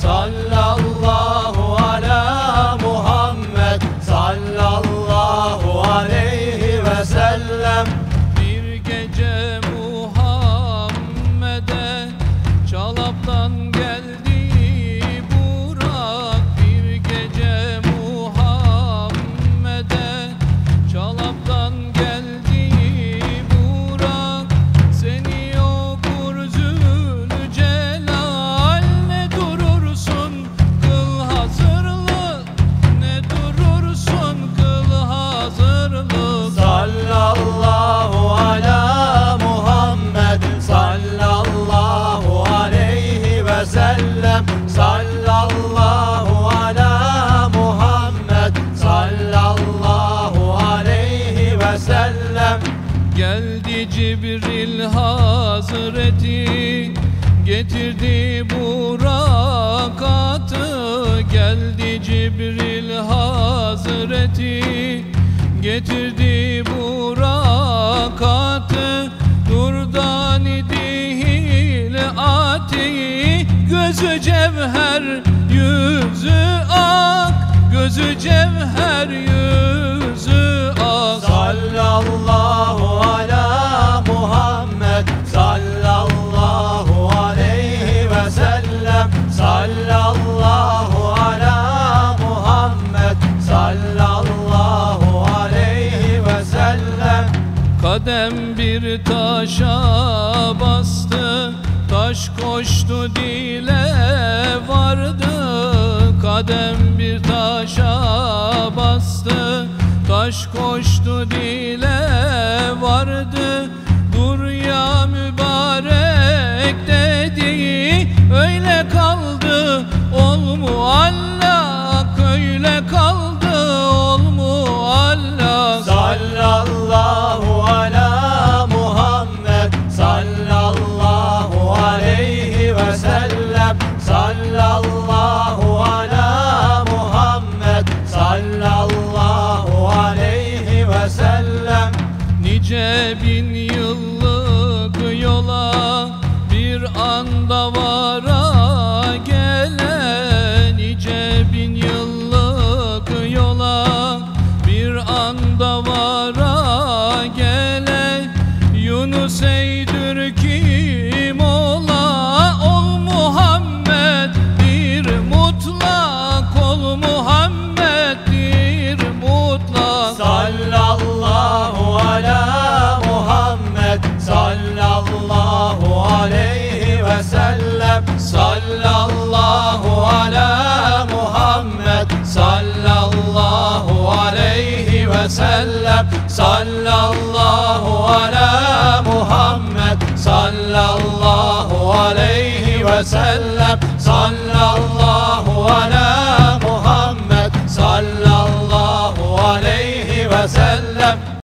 sellem sellem Geldi Cibril Hazreti Getirdi burakatı Geldi Cibril Hazreti Getirdi burakatı Durdan idihil ati Gözü cevher yüzü ak. Gözü cevher yüzü Kadem bir taşa bastı Taş koştu dile vardı. Kadem bir taşa bastı Taş koştu dile Nice bin yıllık yola bir anda vara gele Nice bin yıllık yola bir anda vara Sallallahu aleyhi ve sellem. Sallallahu ala Muhammed. Sallallahu aleyhi ve sellem. Sallallahu ala Muhammed. Sallallahu aleyhi ve sellem. Sallallahu